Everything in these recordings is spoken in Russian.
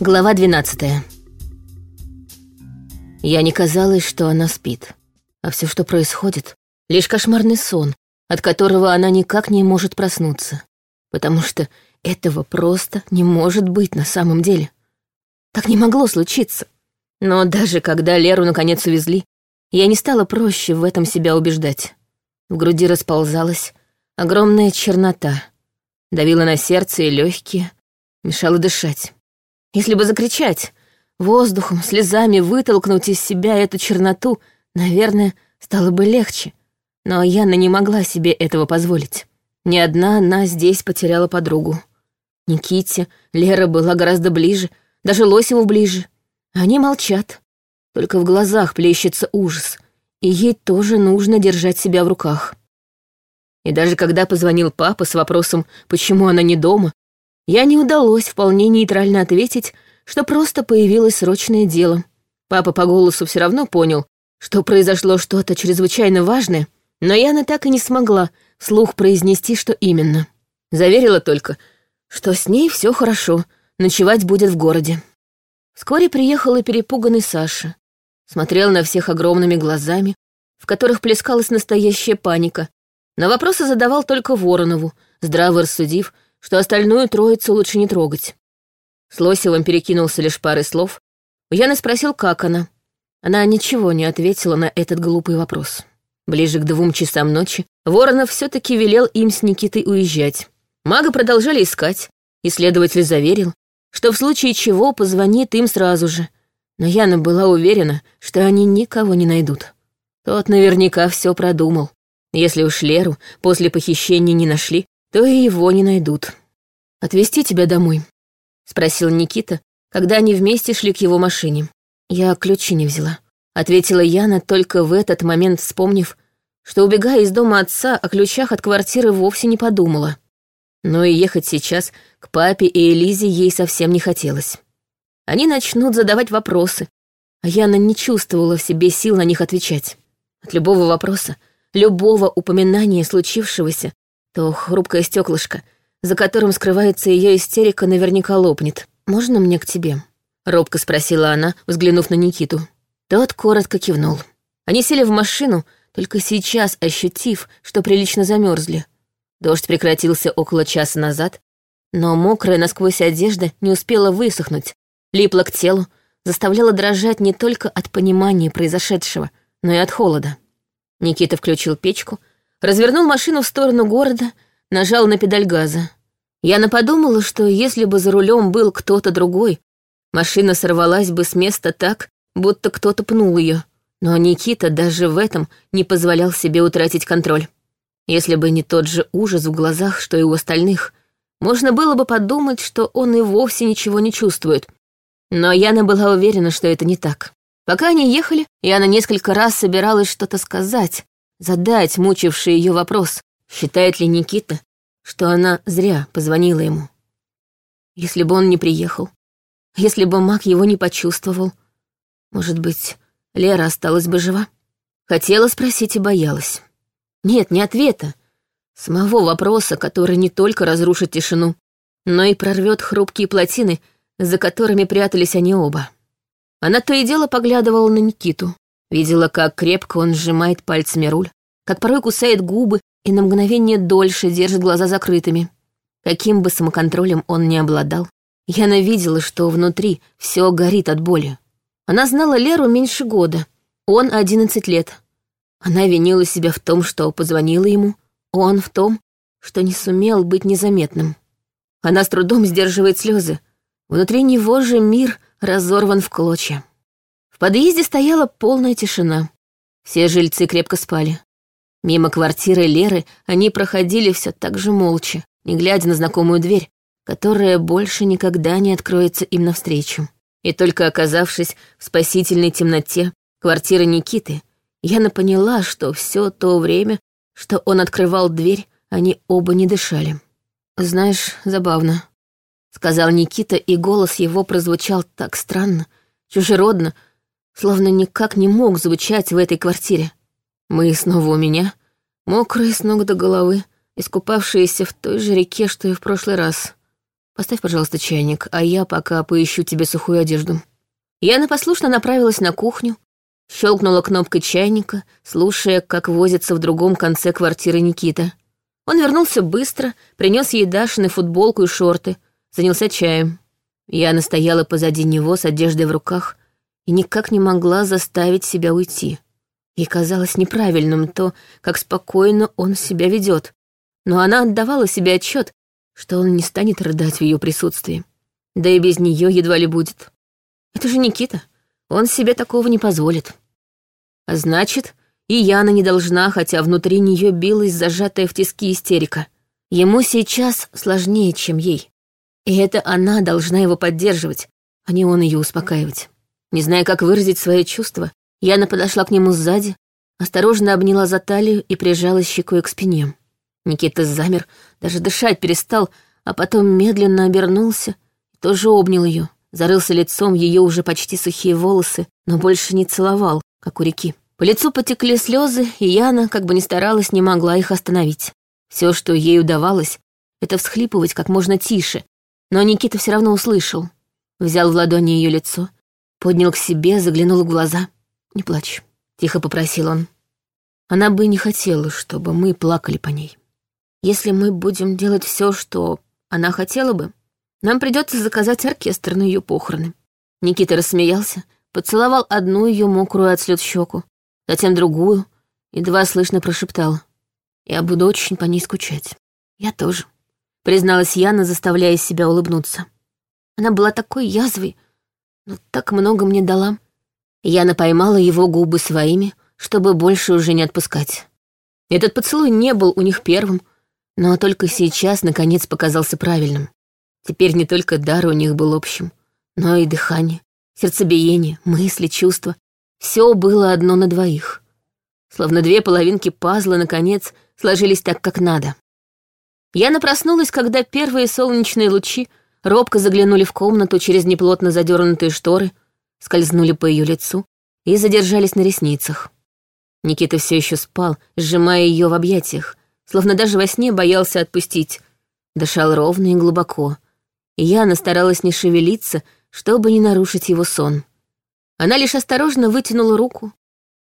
Глава 12 Я не казалось, что она спит. А все, что происходит, лишь кошмарный сон, от которого она никак не может проснуться. Потому что этого просто не может быть на самом деле. Так не могло случиться. Но даже когда Леру наконец увезли, я не стала проще в этом себя убеждать. В груди расползалась огромная чернота, давила на сердце и легкие, мешала дышать. Если бы закричать, воздухом, слезами вытолкнуть из себя эту черноту, наверное, стало бы легче. Но Яна не могла себе этого позволить. Ни одна она здесь потеряла подругу. Никите Лера была гораздо ближе, даже Лосеву ближе. Они молчат. Только в глазах плещется ужас, и ей тоже нужно держать себя в руках. И даже когда позвонил папа с вопросом, почему она не дома, я не удалось вполне нейтрально ответить, что просто появилось срочное дело. Папа по голосу все равно понял, что произошло что-то чрезвычайно важное, но Яна так и не смогла вслух произнести, что именно. Заверила только, что с ней все хорошо, ночевать будет в городе. Вскоре приехал и перепуганный Саша. Смотрел на всех огромными глазами, в которых плескалась настоящая паника. На вопросы задавал только Воронову, здраво рассудив, что остальную троицу лучше не трогать. С Лосевым перекинулся лишь парой слов. Яна спросил, как она. Она ничего не ответила на этот глупый вопрос. Ближе к двум часам ночи Воронов все таки велел им с Никитой уезжать. Мага продолжали искать, и следователь заверил, что в случае чего позвонит им сразу же. Но Яна была уверена, что они никого не найдут. Тот наверняка все продумал. Если уж Леру после похищения не нашли, то и его не найдут. «Отвезти тебя домой?» — спросил Никита, когда они вместе шли к его машине. «Я ключи не взяла», — ответила Яна, только в этот момент вспомнив, что, убегая из дома отца, о ключах от квартиры вовсе не подумала. Но и ехать сейчас к папе и Элизе ей совсем не хотелось. Они начнут задавать вопросы, а Яна не чувствовала в себе сил на них отвечать. От любого вопроса, любого упоминания случившегося то хрупкое стеклышко, за которым скрывается ее истерика, наверняка лопнет. «Можно мне к тебе?» — робко спросила она, взглянув на Никиту. Тот коротко кивнул. Они сели в машину, только сейчас ощутив, что прилично замерзли. Дождь прекратился около часа назад, но мокрая насквозь одежда не успела высохнуть, липла к телу, заставляла дрожать не только от понимания произошедшего, но и от холода. Никита включил печку — развернул машину в сторону города, нажал на педаль газа. Яна подумала, что если бы за рулем был кто-то другой, машина сорвалась бы с места так, будто кто-то пнул ее. Но Никита даже в этом не позволял себе утратить контроль. Если бы не тот же ужас в глазах, что и у остальных, можно было бы подумать, что он и вовсе ничего не чувствует. Но Яна была уверена, что это не так. Пока они ехали, Яна несколько раз собиралась что-то сказать, задать мучивший ее вопрос, считает ли Никита, что она зря позвонила ему. Если бы он не приехал, если бы маг его не почувствовал, может быть, Лера осталась бы жива? Хотела спросить и боялась. Нет, не ответа. Самого вопроса, который не только разрушит тишину, но и прорвет хрупкие плотины, за которыми прятались они оба. Она то и дело поглядывала на Никиту, Видела, как крепко он сжимает пальцами руль, как порой кусает губы и на мгновение дольше держит глаза закрытыми. Каким бы самоконтролем он ни обладал, Яна видела, что внутри все горит от боли. Она знала Леру меньше года, он одиннадцать лет. Она винила себя в том, что позвонила ему, он в том, что не сумел быть незаметным. Она с трудом сдерживает слезы. Внутри него же мир разорван в клочья подъезде стояла полная тишина. Все жильцы крепко спали. Мимо квартиры Леры они проходили все так же молча, не глядя на знакомую дверь, которая больше никогда не откроется им навстречу. И только оказавшись в спасительной темноте квартиры Никиты, Яна поняла, что все то время, что он открывал дверь, они оба не дышали. «Знаешь, забавно», — сказал Никита, и голос его прозвучал так странно, чужеродно, словно никак не мог звучать в этой квартире. Мы снова у меня, мокрые с ног до головы, искупавшиеся в той же реке, что и в прошлый раз. Поставь, пожалуйста, чайник, а я пока поищу тебе сухую одежду». Яна послушно направилась на кухню, щелкнула кнопкой чайника, слушая, как возится в другом конце квартиры Никита. Он вернулся быстро, принес ей Дашины футболку и шорты, занялся чаем. Яна стояла позади него с одеждой в руках и никак не могла заставить себя уйти. Ей казалось неправильным то, как спокойно он себя ведет, но она отдавала себе отчет, что он не станет рыдать в ее присутствии. Да и без нее едва ли будет. Это же Никита. Он себе такого не позволит. А значит, и Яна не должна, хотя внутри нее билась зажатая в тиски истерика. Ему сейчас сложнее, чем ей. И это она должна его поддерживать, а не он ее успокаивать. Не зная, как выразить свои чувства, Яна подошла к нему сзади, осторожно обняла за талию и прижалась щекой к спине. Никита замер, даже дышать перестал, а потом медленно обернулся и тоже обнял ее, зарылся лицом ее уже почти сухие волосы, но больше не целовал, как у реки. По лицу потекли слезы, и Яна, как бы ни старалась, не могла их остановить. Все, что ей удавалось, это всхлипывать как можно тише, но Никита все равно услышал. Взял в ладони ее лицо, поднял к себе, заглянул в глаза. «Не плачь», — тихо попросил он. Она бы не хотела, чтобы мы плакали по ней. Если мы будем делать все, что она хотела бы, нам придется заказать оркестр на ее похороны. Никита рассмеялся, поцеловал одну ее мокрую от слез щеку, затем другую, едва слышно прошептал. «Я буду очень по ней скучать. Я тоже», — призналась Яна, заставляя себя улыбнуться. Она была такой язвой, но так много мне дала. Яна поймала его губы своими, чтобы больше уже не отпускать. Этот поцелуй не был у них первым, но только сейчас, наконец, показался правильным. Теперь не только дар у них был общим, но и дыхание, сердцебиение, мысли, чувства. Все было одно на двоих. Словно две половинки пазла, наконец, сложились так, как надо. Яна проснулась, когда первые солнечные лучи робко заглянули в комнату через неплотно задернутые шторы, скользнули по ее лицу и задержались на ресницах. Никита все еще спал, сжимая ее в объятиях, словно даже во сне боялся отпустить. Дышал ровно и глубоко. И Яна старалась не шевелиться, чтобы не нарушить его сон. Она лишь осторожно вытянула руку,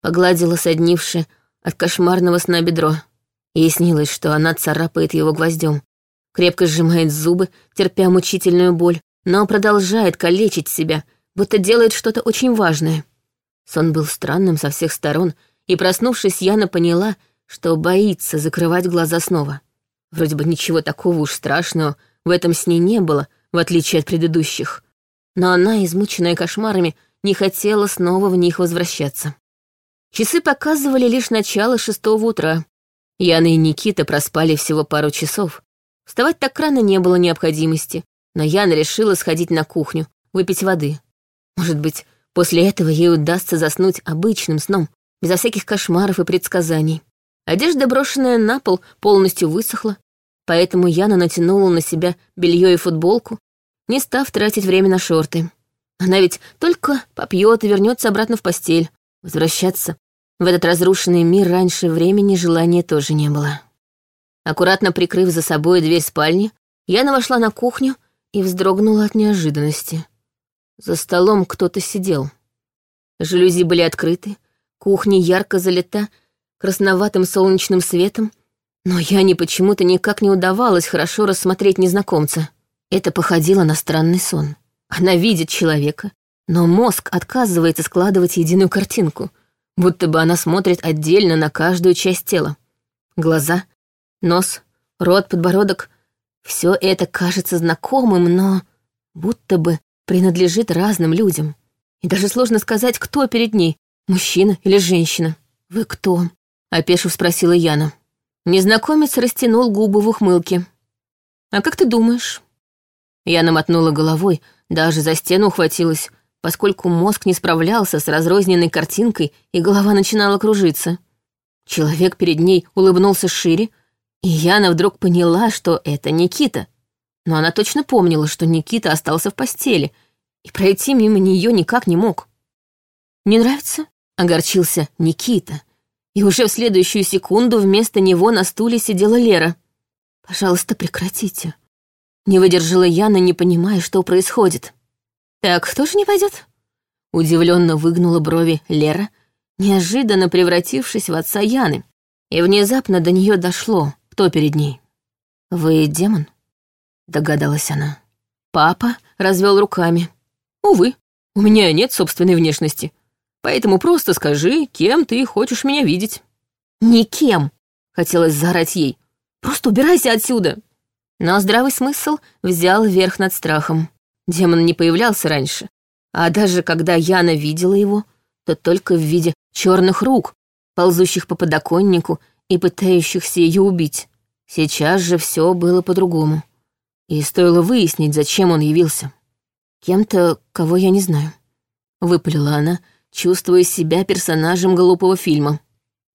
погладила соднившее от кошмарного сна бедро. Ей снилось, что она царапает его гвоздем, крепко сжимает зубы, терпя мучительную боль, но продолжает калечить себя, будто делает что-то очень важное. Сон был странным со всех сторон, и, проснувшись, Яна поняла, что боится закрывать глаза снова. Вроде бы ничего такого уж страшного в этом сне не было, в отличие от предыдущих. Но она, измученная кошмарами, не хотела снова в них возвращаться. Часы показывали лишь начало шестого утра. Яна и Никита проспали всего пару часов. Вставать так рано не было необходимости, но Яна решила сходить на кухню, выпить воды. Может быть, после этого ей удастся заснуть обычным сном, безо всяких кошмаров и предсказаний. Одежда, брошенная на пол, полностью высохла, поэтому Яна натянула на себя белье и футболку, не став тратить время на шорты. Она ведь только попьет и вернется обратно в постель. Возвращаться в этот разрушенный мир раньше времени желания тоже не было. Аккуратно прикрыв за собой дверь спальни, Яна вошла на кухню и вздрогнула от неожиданности. За столом кто-то сидел. Жалюзи были открыты, кухня ярко залита красноватым солнечным светом, но Яне почему-то никак не удавалось хорошо рассмотреть незнакомца. Это походило на странный сон. Она видит человека, но мозг отказывается складывать единую картинку, будто бы она смотрит отдельно на каждую часть тела. Глаза, нос, рот, подбородок — все это кажется знакомым, но будто бы принадлежит разным людям. И даже сложно сказать, кто перед ней — мужчина или женщина. «Вы кто?» — опешив спросила Яна. Незнакомец растянул губы в ухмылке. «А как ты думаешь?» Яна мотнула головой, даже за стену ухватилась, поскольку мозг не справлялся с разрозненной картинкой, и голова начинала кружиться. Человек перед ней улыбнулся шире, и Яна вдруг поняла, что это Никита. Но она точно помнила, что Никита остался в постели, и пройти мимо нее никак не мог. «Не нравится?» — огорчился Никита. И уже в следующую секунду вместо него на стуле сидела Лера. «Пожалуйста, прекратите», Не выдержала Яна, не понимая, что происходит. «Так кто же не пойдет? Удивленно выгнула брови Лера, неожиданно превратившись в отца Яны. И внезапно до нее дошло, кто перед ней. «Вы демон?» — догадалась она. Папа развел руками. «Увы, у меня нет собственной внешности, поэтому просто скажи, кем ты хочешь меня видеть». «Никем!» — хотелось заорать ей. «Просто убирайся отсюда!» Но здравый смысл взял верх над страхом. Демон не появлялся раньше, а даже когда Яна видела его, то только в виде черных рук, ползущих по подоконнику и пытающихся ее убить. Сейчас же все было по-другому. И стоило выяснить, зачем он явился. Кем-то, кого я не знаю. Выпалила она, чувствуя себя персонажем глупого фильма.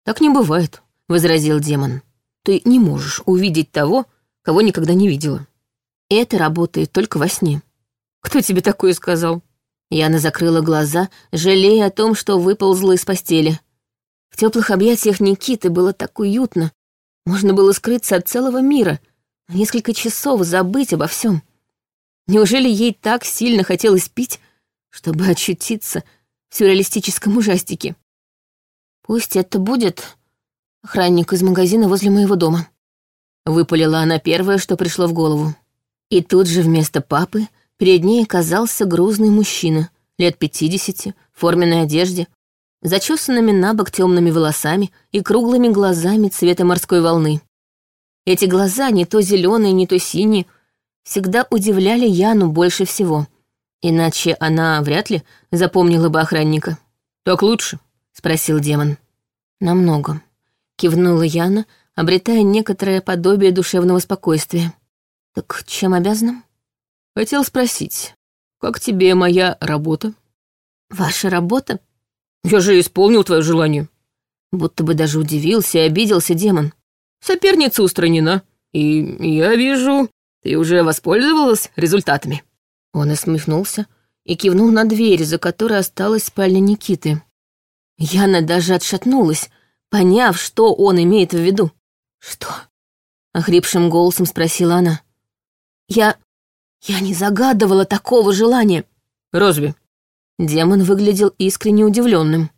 «Так не бывает», — возразил демон. «Ты не можешь увидеть того, кого никогда не видела. Это работает только во сне». «Кто тебе такое сказал?» Яна закрыла глаза, жалея о том, что выползла из постели. Теплых объятиях Никиты было так уютно. Можно было скрыться от целого мира, на несколько часов забыть обо всем. Неужели ей так сильно хотелось пить, чтобы очутиться в сюрреалистическом ужастике? Пусть это будет охранник из магазина возле моего дома. Выпалила она первое, что пришло в голову. И тут же вместо папы Перед ней оказался грузный мужчина, лет пятидесяти, в форменной одежде, зачесанными на бок темными волосами и круглыми глазами цвета морской волны. Эти глаза, не то зеленые, не то синие, всегда удивляли Яну больше всего. Иначе она вряд ли запомнила бы охранника. «Так лучше?» — спросил демон. «Намного», — кивнула Яна, обретая некоторое подобие душевного спокойствия. «Так чем обязана?» Хотел спросить, как тебе моя работа? Ваша работа? Я же исполнил твое желание. Будто бы даже удивился и обиделся демон. Соперница устранена, и я вижу, ты уже воспользовалась результатами. Он усмехнулся и кивнул на дверь, за которой осталась спальня Никиты. Яна даже отшатнулась, поняв, что он имеет в виду. «Что?» — охрипшим голосом спросила она. «Я... Я не загадывала такого желания. Разве? Демон выглядел искренне удивленным.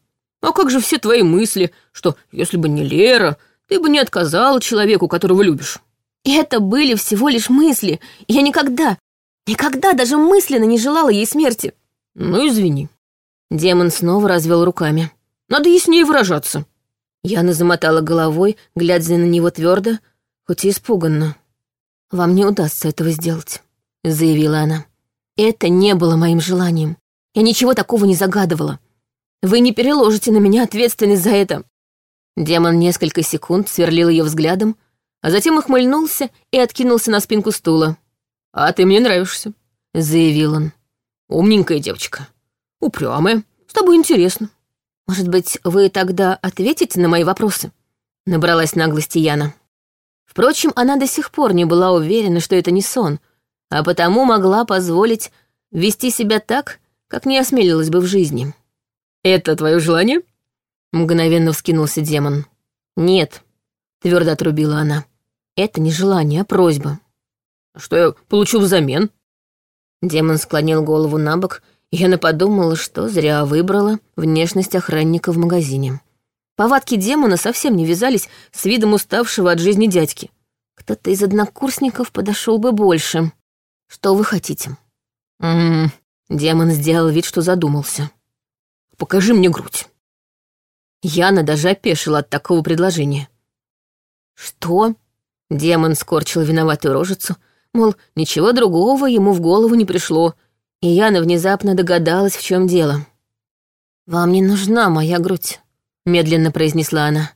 А как же все твои мысли, что если бы не Лера, ты бы не отказала человеку, которого любишь? Это были всего лишь мысли. Я никогда, никогда даже мысленно не желала ей смерти. Ну, извини. Демон снова развел руками. Надо яснее выражаться. Яна замотала головой, глядя на него твердо, хоть и испуганно. Вам не удастся этого сделать. — заявила она. «Это не было моим желанием. Я ничего такого не загадывала. Вы не переложите на меня ответственность за это». Демон несколько секунд сверлил ее взглядом, а затем ухмыльнулся и откинулся на спинку стула. «А ты мне нравишься», — заявил он. «Умненькая девочка. Упрямая. С тобой интересно». «Может быть, вы тогда ответите на мои вопросы?» — набралась наглости Яна. Впрочем, она до сих пор не была уверена, что это не сон — а потому могла позволить вести себя так, как не осмелилась бы в жизни. «Это твое желание?» — мгновенно вскинулся демон. «Нет», — твердо отрубила она. «Это не желание, а просьба». «Что я получу взамен?» Демон склонил голову на бок, и я подумала, что зря выбрала внешность охранника в магазине. Повадки демона совсем не вязались с видом уставшего от жизни дядьки. Кто-то из однокурсников подошел бы больше. Что вы хотите? Ммм, демон сделал вид, что задумался. Покажи мне грудь. Яна даже опешила от такого предложения. Что? Демон скорчил виноватую рожицу, мол, ничего другого ему в голову не пришло, и Яна внезапно догадалась, в чем дело. «Вам не нужна моя грудь», — медленно произнесла она.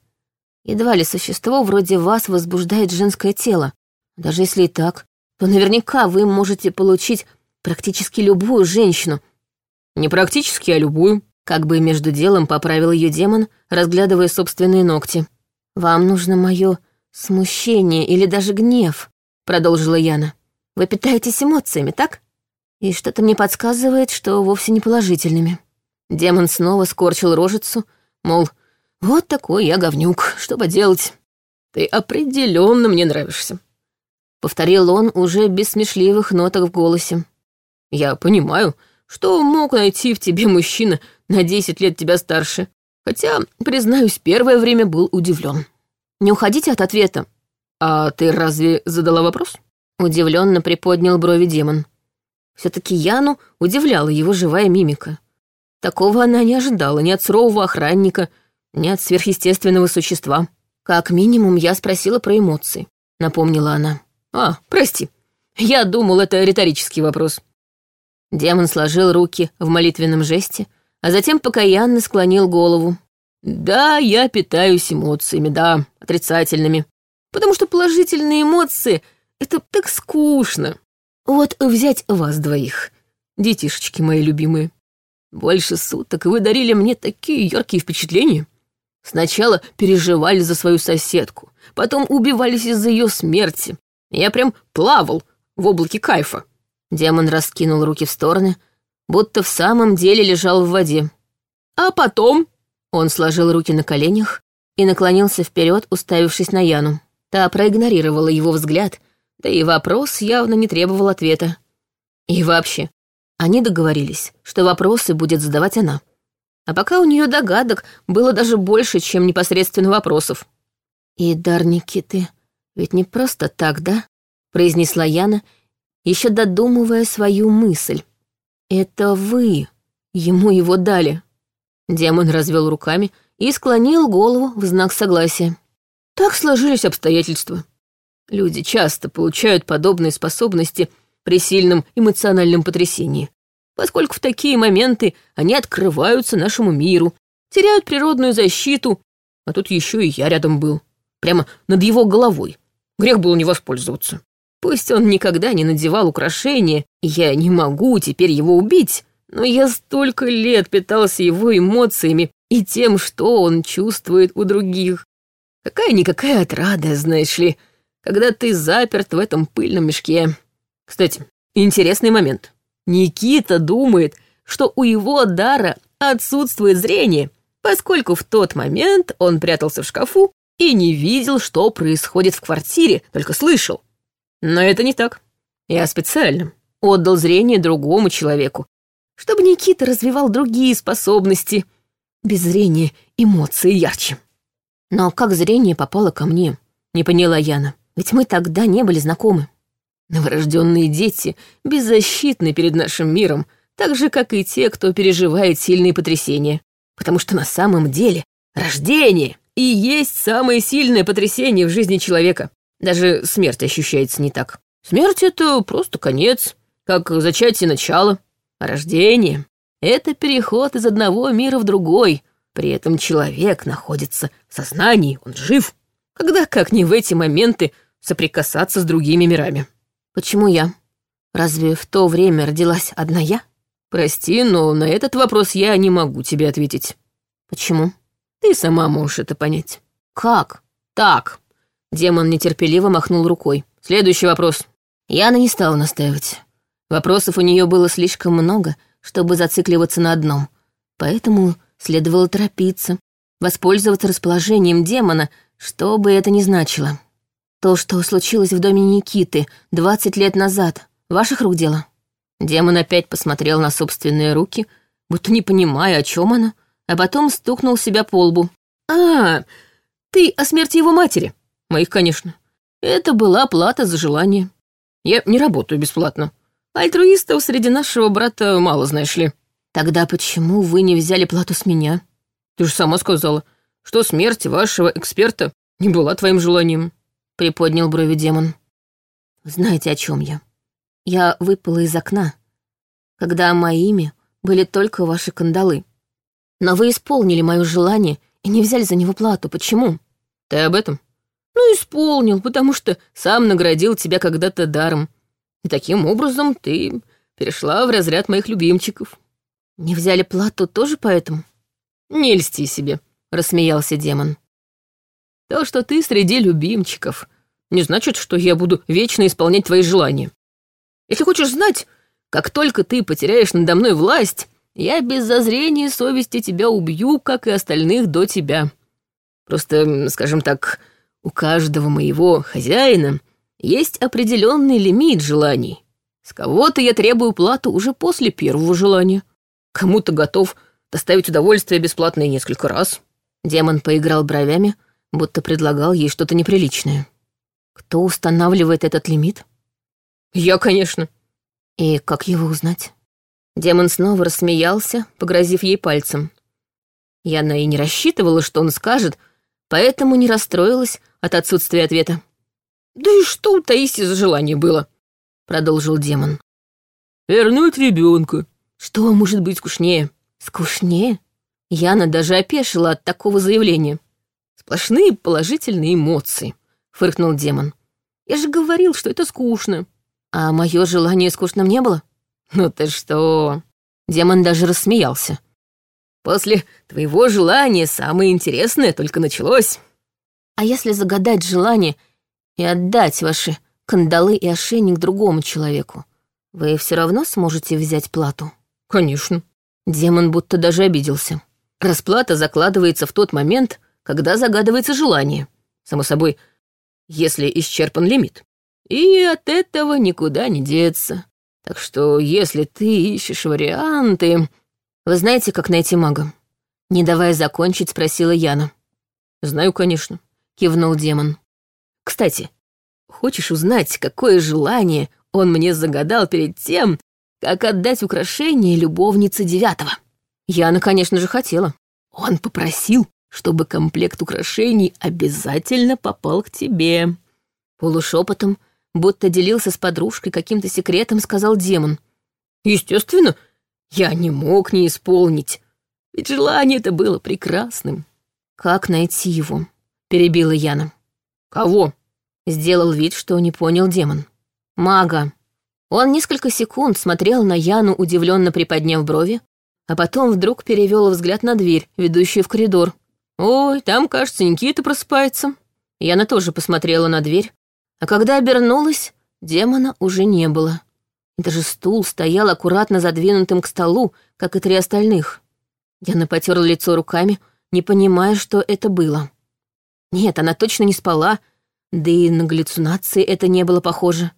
«Едва ли существо вроде вас возбуждает женское тело. Даже если и так, то наверняка вы можете получить практически любую женщину. Не практически, а любую. Как бы между делом поправил ее демон, разглядывая собственные ногти. «Вам нужно мое смущение или даже гнев», — продолжила Яна. «Вы питаетесь эмоциями, так? И что-то мне подсказывает, что вовсе не положительными». Демон снова скорчил рожицу, мол, вот такой я говнюк, что поделать. Ты определенно мне нравишься Повторил он уже без смешливых ноток в голосе. Я понимаю, что мог найти в тебе мужчина на десять лет тебя старше. Хотя, признаюсь, первое время был удивлен. Не уходите от ответа. А ты разве задала вопрос? Удивленно приподнял брови демон. Все-таки Яну удивляла его живая мимика. Такого она не ожидала ни от сурового охранника, ни от сверхъестественного существа. Как минимум, я спросила про эмоции, напомнила она. А, прости. Я думал, это риторический вопрос. Демон сложил руки в молитвенном жесте, а затем покаянно склонил голову. Да, я питаюсь эмоциями, да, отрицательными. Потому что положительные эмоции — это так скучно. Вот взять вас двоих, детишечки мои любимые. Больше суток вы дарили мне такие яркие впечатления. Сначала переживали за свою соседку, потом убивались из-за ее смерти. Я прям плавал в облаке кайфа. Демон раскинул руки в стороны, будто в самом деле лежал в воде. А потом он сложил руки на коленях и наклонился вперед, уставившись на Яну. Та проигнорировала его взгляд, да и вопрос явно не требовал ответа. И вообще, они договорились, что вопросы будет задавать она. А пока у нее догадок было даже больше, чем непосредственно вопросов. «И дар Никиты ведь не просто так, да?» — произнесла Яна, еще додумывая свою мысль. «Это вы ему его дали». Демон развел руками и склонил голову в знак согласия. Так сложились обстоятельства. Люди часто получают подобные способности при сильном эмоциональном потрясении, поскольку в такие моменты они открываются нашему миру, теряют природную защиту, а тут еще и я рядом был, прямо над его головой. Грех было не воспользоваться. Пусть он никогда не надевал украшения, я не могу теперь его убить, но я столько лет питался его эмоциями и тем, что он чувствует у других. Какая-никакая отрада, знаешь ли, когда ты заперт в этом пыльном мешке. Кстати, интересный момент. Никита думает, что у его дара отсутствует зрение, поскольку в тот момент он прятался в шкафу и не видел, что происходит в квартире, только слышал. Но это не так. Я специально отдал зрение другому человеку, чтобы Никита развивал другие способности. Без зрения эмоции ярче. Но как зрение попало ко мне? Не поняла Яна. Ведь мы тогда не были знакомы. Новорожденные дети беззащитны перед нашим миром, так же, как и те, кто переживает сильные потрясения. Потому что на самом деле рождение и есть самое сильное потрясение в жизни человека. Даже смерть ощущается не так. Смерть — это просто конец, как зачатие начала. А рождение — это переход из одного мира в другой. При этом человек находится в сознании, он жив. Когда, как не в эти моменты, соприкасаться с другими мирами. Почему я? Разве в то время родилась одна я? Прости, но на этот вопрос я не могу тебе ответить. Почему? Ты сама можешь это понять. Как? Так. Демон нетерпеливо махнул рукой. Следующий вопрос. Яна не стала настаивать. Вопросов у нее было слишком много, чтобы зацикливаться на одном. Поэтому следовало торопиться, воспользоваться расположением демона, что бы это ни значило. То, что случилось в доме Никиты 20 лет назад, ваших рук дело? Демон опять посмотрел на собственные руки, будто не понимая, о чем она, а потом стукнул себя по лбу. «А, ты о смерти его матери?» «Моих, конечно. Это была плата за желание. Я не работаю бесплатно. Альтруистов среди нашего брата мало, знаешь ли. Тогда почему вы не взяли плату с меня? Ты же сама сказала, что смерть вашего эксперта не была твоим желанием. Приподнял брови демон. Знаете, о чем я? Я выпала из окна, когда моими были только ваши кандалы. Но вы исполнили мое желание и не взяли за него плату. Почему? Ты об этом? Ну, исполнил, потому что сам наградил тебя когда-то даром. И таким образом ты перешла в разряд моих любимчиков. Не взяли плату тоже поэтому? Не льсти себе, рассмеялся демон. То, что ты среди любимчиков, не значит, что я буду вечно исполнять твои желания. Если хочешь знать, как только ты потеряешь надо мной власть, я без зазрения совести тебя убью, как и остальных до тебя. Просто, скажем так, у каждого моего хозяина есть определенный лимит желаний. С кого-то я требую плату уже после первого желания. Кому-то готов доставить удовольствие бесплатно и несколько раз. Демон поиграл бровями, будто предлагал ей что-то неприличное. Кто устанавливает этот лимит? Я, конечно. И как его узнать? Демон снова рассмеялся, погрозив ей пальцем. Яна и не рассчитывала, что он скажет, поэтому не расстроилась от отсутствия ответа. «Да и что у Таиси за желание было?» — продолжил демон. «Вернуть ребенка. Что может быть скучнее?» «Скучнее?» Яна даже опешила от такого заявления. «Сплошные положительные эмоции», — фыркнул демон. «Я же говорил, что это скучно». «А мое желание скучным не было?» «Ну ты что?» Демон даже рассмеялся. «После твоего желания самое интересное только началось». «А если загадать желание и отдать ваши кандалы и ошейник другому человеку, вы все равно сможете взять плату?» «Конечно». Демон будто даже обиделся. Расплата закладывается в тот момент, когда загадывается желание. Само собой, если исчерпан лимит. И от этого никуда не деться. Так что, если ты ищешь варианты... Вы знаете, как найти мага? Не давая закончить, спросила Яна. Знаю, конечно, кивнул демон. Кстати, хочешь узнать, какое желание он мне загадал перед тем, как отдать украшение любовнице девятого? Яна, конечно же, хотела. Он попросил, чтобы комплект украшений обязательно попал к тебе. Полушепотом, будто делился с подружкой каким-то секретом, сказал демон. Естественно, я не мог не исполнить, ведь желание это было прекрасным. Как найти его? Перебила Яна. Кого? Сделал вид, что не понял демон. Мага. Он несколько секунд смотрел на Яну, удивленно приподняв брови, а потом вдруг перевел взгляд на дверь, ведущую в коридор. «Ой, там, кажется, Никита просыпается». Яна тоже посмотрела на дверь, а когда обернулась, демона уже не было. Даже стул стоял аккуратно задвинутым к столу, как и три остальных. Яна потерла лицо руками, не понимая, что это было. Нет, она точно не спала, да и на галлюцинации это не было похоже.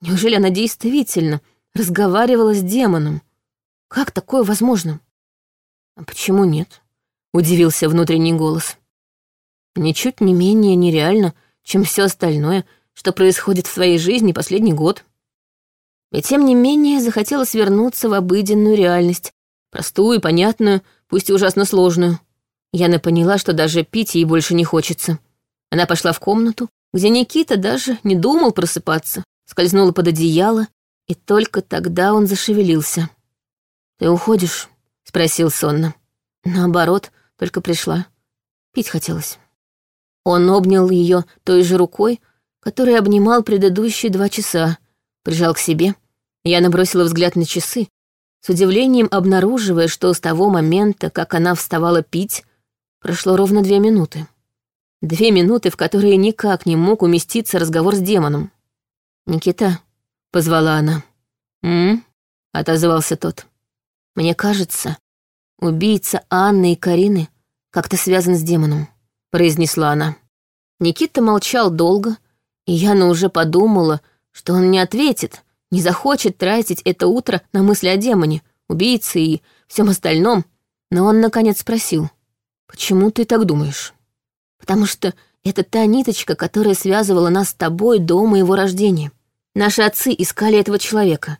Неужели она действительно разговаривала с демоном? Как такое возможно? А почему нет? Удивился внутренний голос. Ничуть не менее нереально, чем все остальное, что происходит в твоей жизни последний год. И тем не менее захотелось вернуться в обыденную реальность, простую, понятную, пусть и ужасно сложную. Яна поняла, что даже пить ей больше не хочется. Она пошла в комнату, где Никита даже не думал просыпаться, скользнула под одеяло, и только тогда он зашевелился. «Ты уходишь?» — спросил сонно. «Наоборот, только пришла. Пить хотелось». Он обнял ее той же рукой, которой обнимал предыдущие два часа, прижал к себе. Я набросила взгляд на часы, с удивлением обнаруживая, что с того момента, как она вставала пить, прошло ровно две минуты. Две минуты, в которые никак не мог уместиться разговор с демоном. «Никита», — позвала она. «М?», отозвался тот. Мне кажется, убийца Анны и Карины как-то связан с демоном, произнесла она. Никита молчал долго, и Яна уже подумала, что он не ответит, не захочет тратить это утро на мысли о демоне, убийце и всем остальном, но он наконец спросил, «Почему ты так думаешь?» «Потому что это та ниточка, которая связывала нас с тобой до моего рождения. Наши отцы искали этого человека,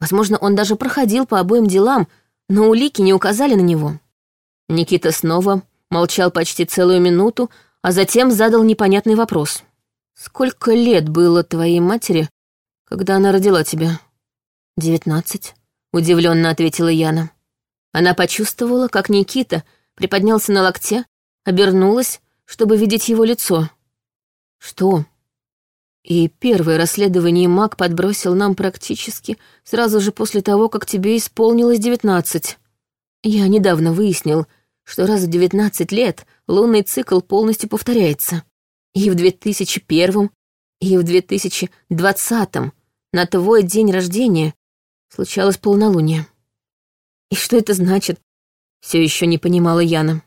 Возможно, он даже проходил по обоим делам, но улики не указали на него. Никита снова молчал почти целую минуту, а затем задал непонятный вопрос. «Сколько лет было твоей матери, когда она родила тебя?» «Девятнадцать», — удивленно ответила Яна. Она почувствовала, как Никита приподнялся на локте, обернулась, чтобы видеть его лицо. «Что?» И первое расследование маг подбросил нам практически сразу же после того, как тебе исполнилось девятнадцать. Я недавно выяснил, что раз в девятнадцать лет лунный цикл полностью повторяется. И в 2001, и в 2020 на твой день рождения случалось полнолуние. И что это значит? Все еще не понимала Яна.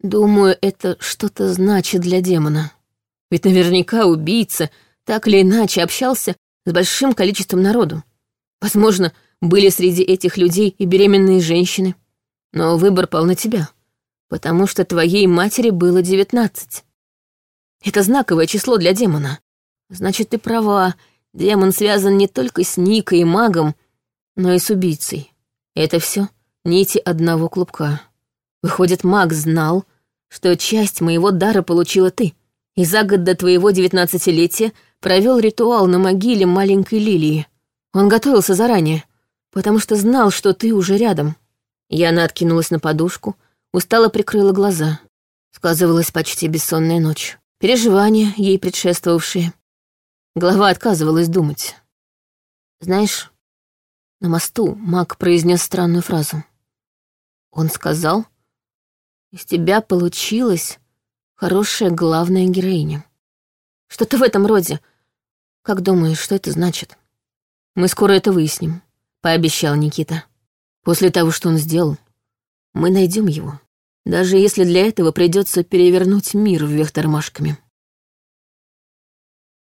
Думаю, это что-то значит для демона. Ведь наверняка убийца так или иначе общался с большим количеством народу. Возможно, были среди этих людей и беременные женщины. Но выбор пал на тебя, потому что твоей матери было девятнадцать. Это знаковое число для демона. Значит, ты права, демон связан не только с Никой и магом, но и с убийцей. Это все нити одного клубка. Выходит, маг знал, что часть моего дара получила ты, и за год до твоего девятнадцатилетия провел ритуал на могиле маленькой лилии. Он готовился заранее, потому что знал, что ты уже рядом. Яна откинулась на подушку, устало прикрыла глаза. Сказывалась почти бессонная ночь. Переживания, ей предшествовавшие. Голова отказывалась думать. Знаешь, на мосту маг произнес странную фразу. Он сказал, из тебя получилась хорошая главная героиня. Что-то в этом роде. Как думаешь, что это значит? Мы скоро это выясним, пообещал Никита. После того, что он сделал, мы найдем его. Даже если для этого придется перевернуть мир вверх тормашками.